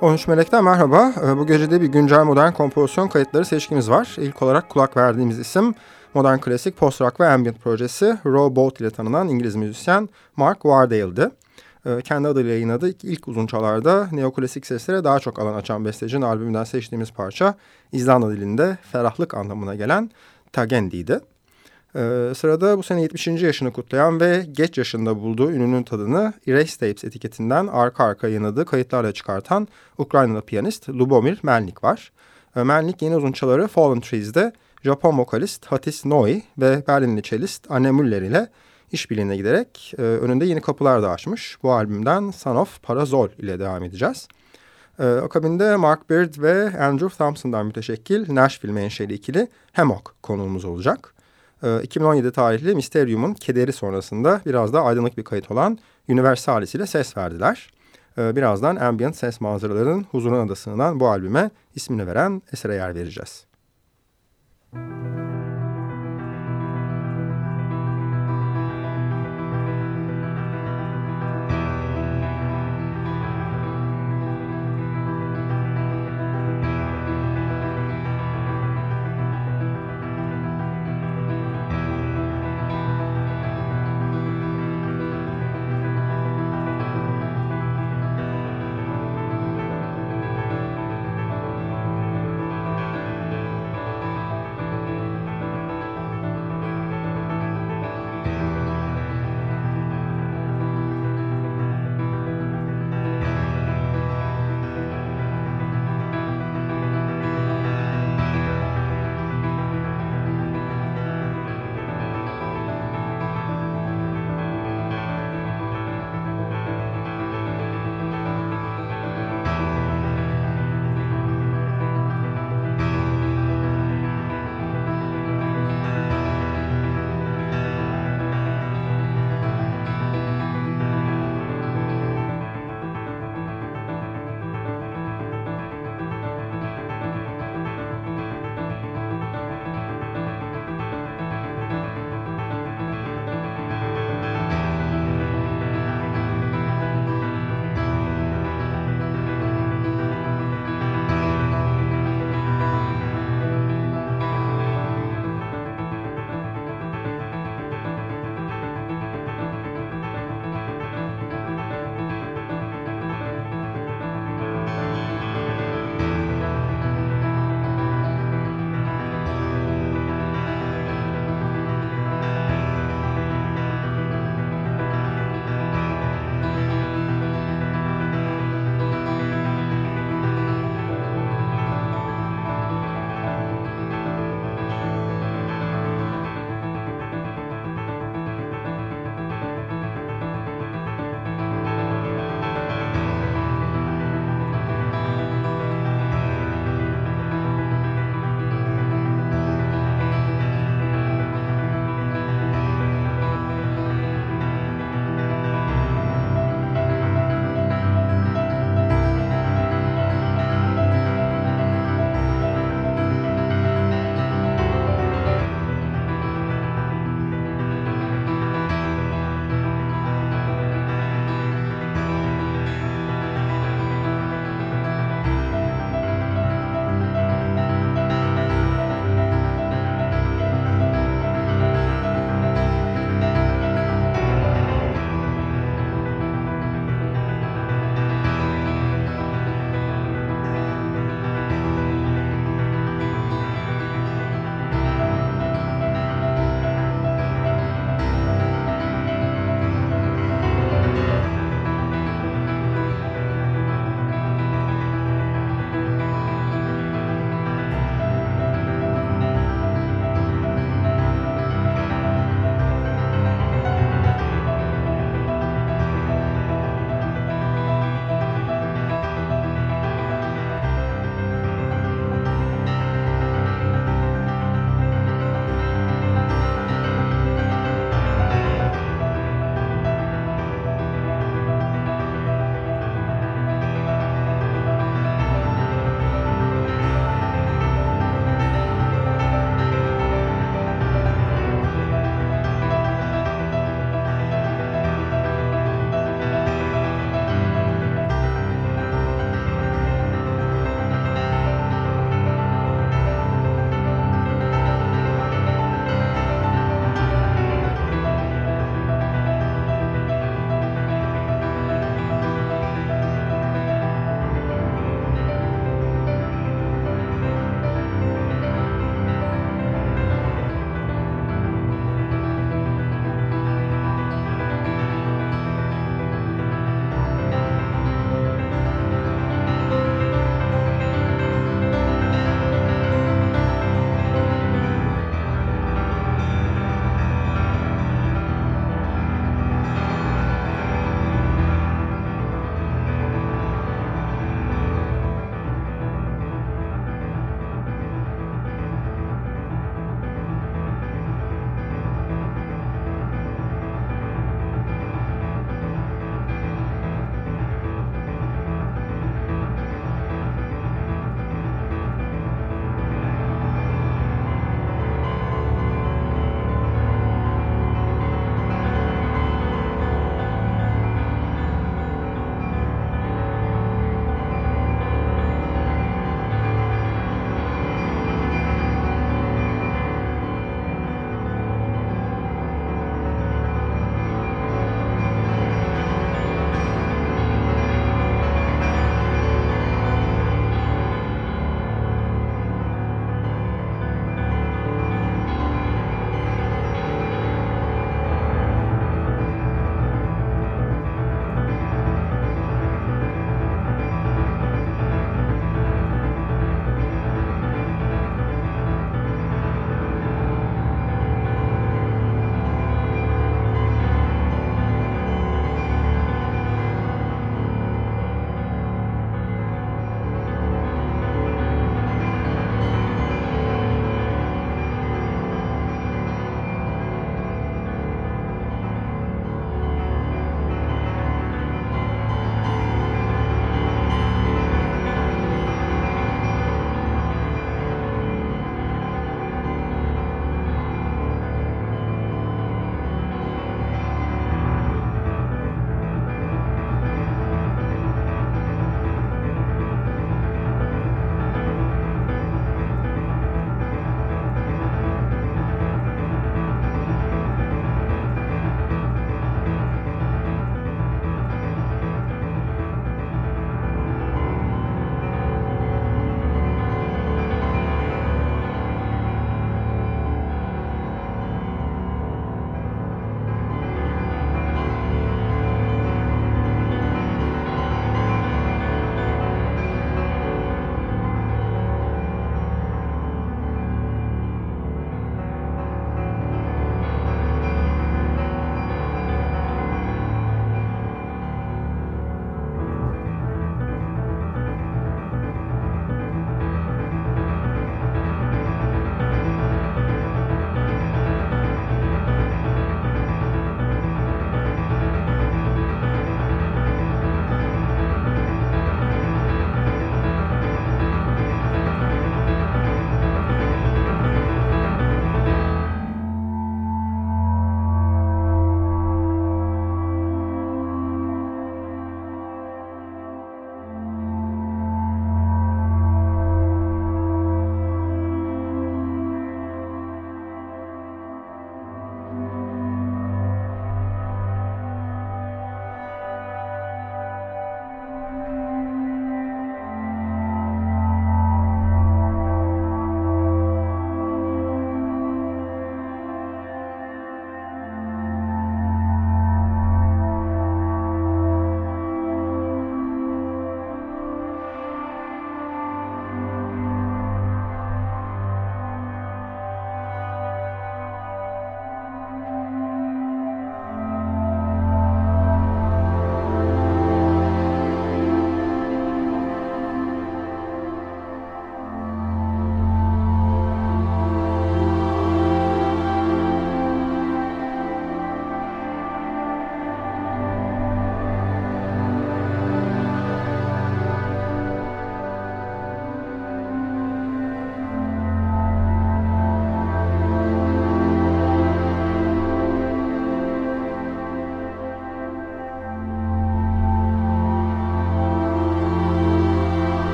13 Melek'ten merhaba. Ee, bu gece de bir güncel modern kompozisyon kayıtları seçkimiz var. İlk olarak kulak verdiğimiz isim modern klasik post-rock ve ambient projesi Row Boat ile tanınan İngiliz müzisyen Mark Wardale'dı. Ee, kendi adıyla yayınladığı ilk uzun çalarda neoklasik seslere daha çok alan açan bestecinin albümünden seçtiğimiz parça İzlanda dilinde ferahlık anlamına gelen Tagendi'ydi. Ee, sırada bu sene 70. yaşını kutlayan ve geç yaşında bulduğu ününün tadını Erase Tapes etiketinden arka arka yayınladığı kayıtlarla çıkartan Ukraynalı piyanist Lubomir Melnik var. Ee, Melnik yeni uzunçaları Fallen Trees'de Japon vokalist Hatis Noi ve Berlinli cellist Anne Müller ile işbirliğine giderek e, önünde yeni kapılar da açmış. Bu albümden Son of Parazol ile devam edeceğiz. E, akabinde Mark Beard ve Andrew Thompson'dan müteşekkil Nashville menşeli ikili Hammock konuğumuz olacak. 2017 ee, tarihli Mysterium'un kederi sonrasında biraz daha aydınlık bir kayıt olan Universalis ile ses verdiler. Ee, birazdan ambient ses manzaralarının huzuruna da sığınan bu albüme ismini veren esere yer vereceğiz. Müzik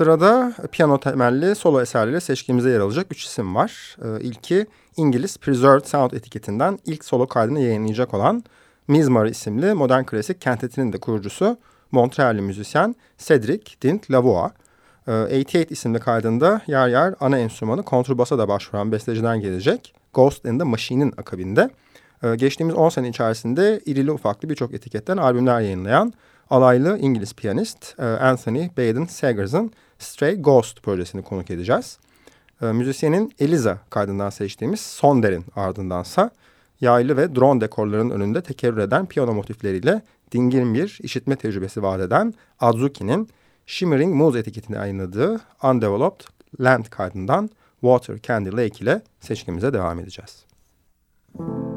Sırada piyano temelli solo eserleriyle seçkimize yer alacak üç isim var. Ee, ilki İngiliz Preserved Sound etiketinden ilk solo kaydını yayınlayacak olan Mizmar isimli modern klasik kentetinin de kurucusu Montreal'li müzisyen Cedric Dint Lavoie. 88 ee, isimli kaydında yer yer ana enstrümanı kontrbasa da başvuran besteciden gelecek Ghost in the Machine'in akabinde. Ee, geçtiğimiz 10 sene içerisinde irili ufaklı birçok etiketten albümler yayınlayan alaylı İngiliz piyanist e, Anthony Baden Sagers'ın Stray Ghost projesini konuk edeceğiz. E, müzisyenin Eliza kaydından seçtiğimiz Sonder'in ardındansa yaylı ve drone dekorların önünde tekerrür eden piyano motifleriyle dingin bir işitme tecrübesi vaat eden Azuki'nin Shimmering Moose etiketini yayınladığı Undeveloped Land kaydından Water Candy Lake ile seçkimize devam edeceğiz. Müzik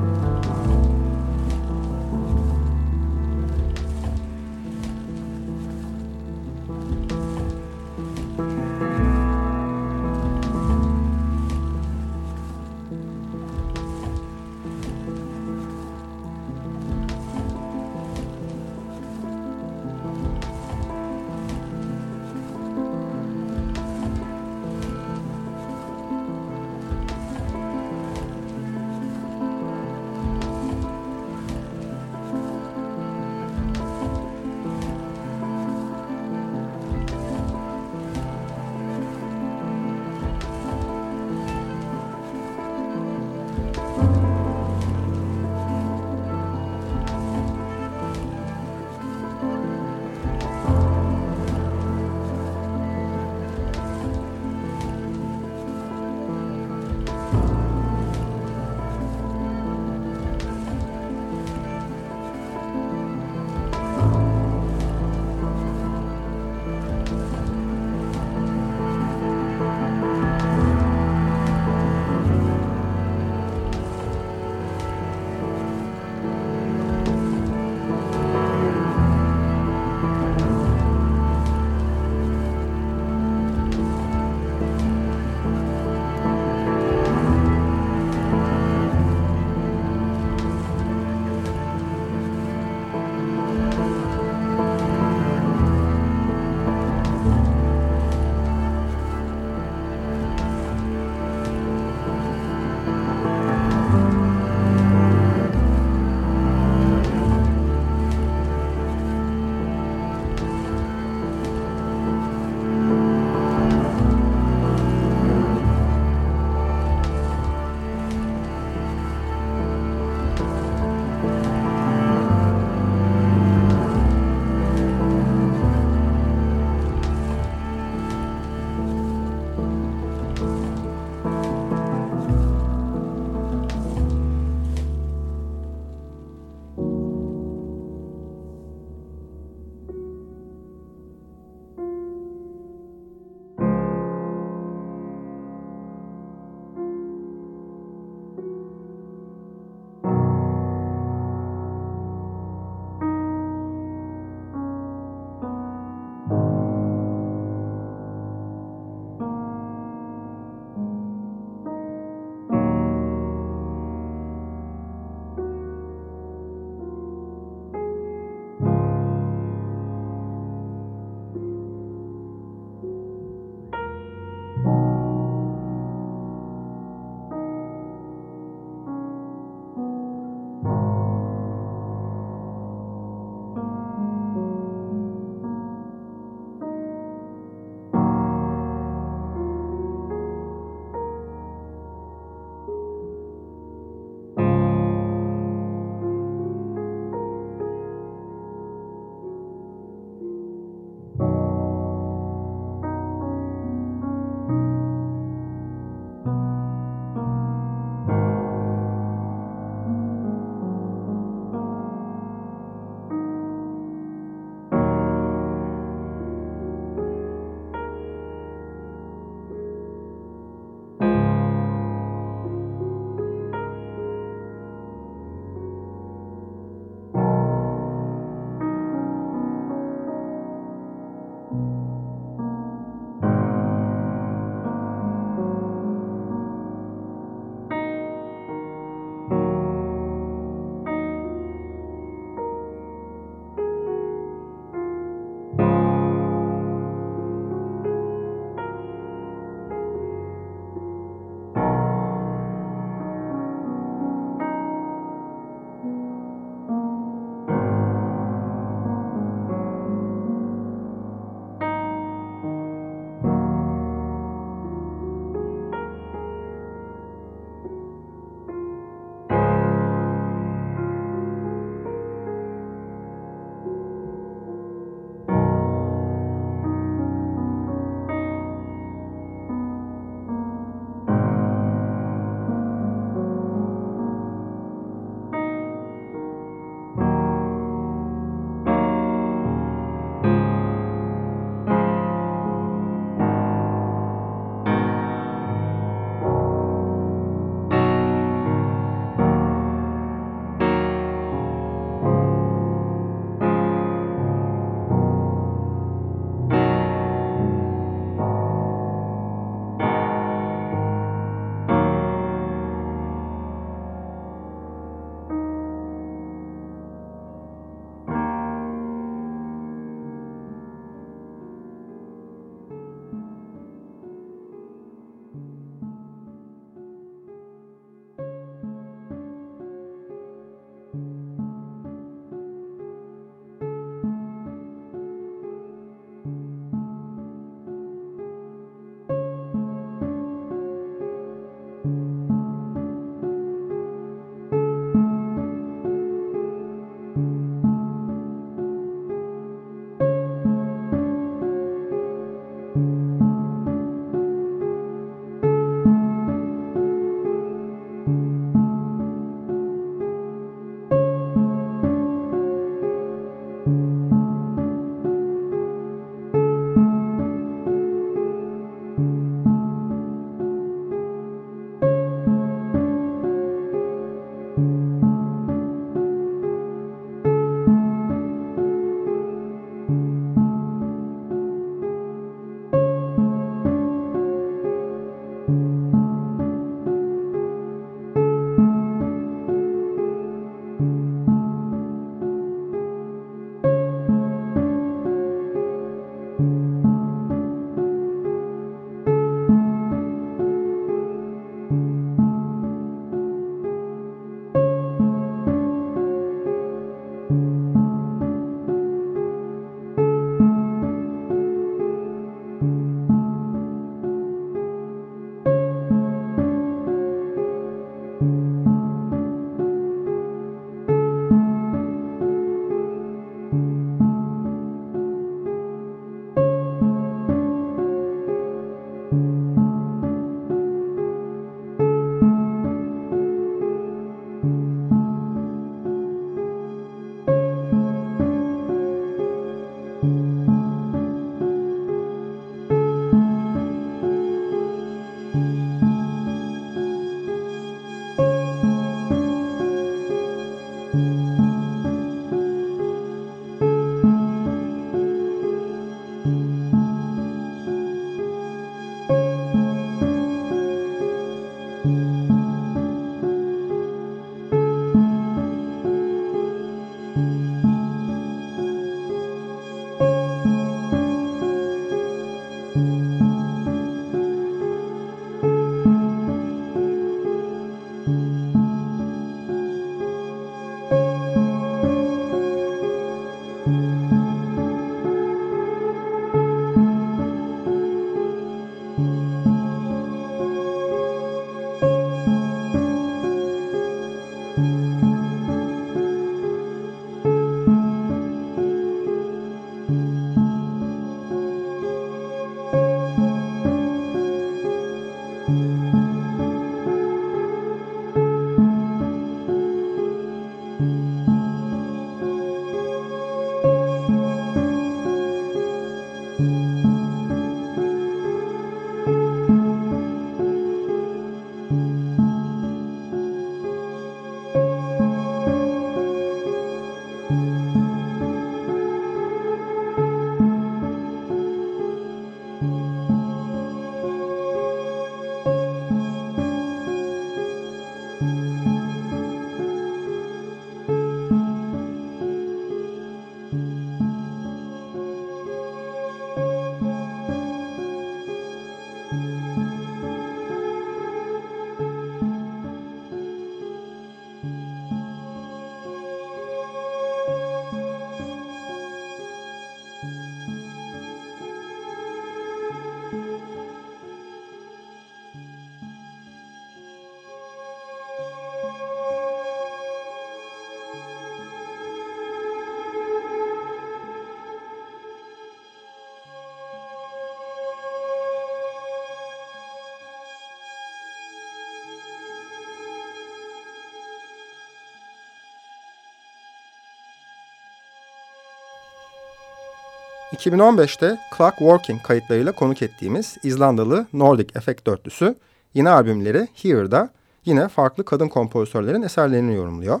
2015'te Clockworking kayıtlarıyla konuk ettiğimiz İzlandalı Nordic Effect dörtlüsü yine albümleri Here'da yine farklı kadın kompozitörlerin eserlerini yorumluyor.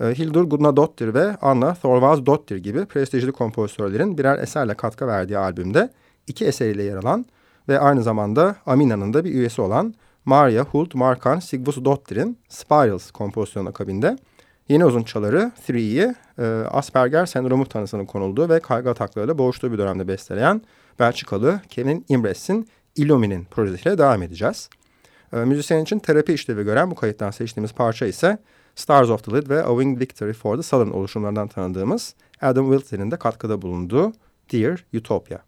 Ee, Hildur Gudnadottir ve Anna Thorvaldsdottir gibi prestijli kompozitörlerin birer eserle katkı verdiği albümde iki eseriyle yer alan ve aynı zamanda Amina'nın da bir üyesi olan Maria Hult Markan Sigvusdottir'in Spirals kompozisyonu akabinde Yeni uzun çaları Three'yi e, Asperger sendromu tanısının konulduğu ve kaygı ataklarıyla boğuştuğu bir dönemde besteleyen Belçikalı Kevin Imres'in Illumin'in projesiyle devam edeceğiz. E, müzisyen için terapi işlevi gören bu kayıttan seçtiğimiz parça ise Stars of the Lid ve A Winged Victory for the Southern oluşumlarından tanıdığımız Adam Wilson'in de katkıda bulunduğu Dear Utopia.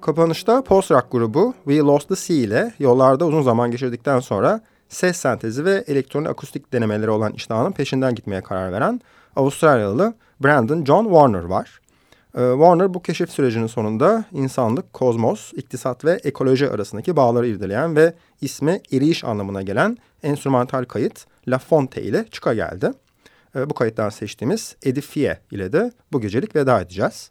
Kapanışta post-rock grubu We Lost the Sea ile yollarda uzun zaman geçirdikten sonra ses sentezi ve elektronik akustik denemeleri olan iştahının peşinden gitmeye karar veren Avustralyalı Brandon John Warner var. Ee, Warner bu keşif sürecinin sonunda insanlık, kozmos, iktisat ve ekoloji arasındaki bağları irdeleyen ve ismi eriyiş anlamına gelen enstrümantal kayıt La Fonte ile çıka geldi. Ee, bu kayıttan seçtiğimiz Edifie ile de bu gecelik veda edeceğiz.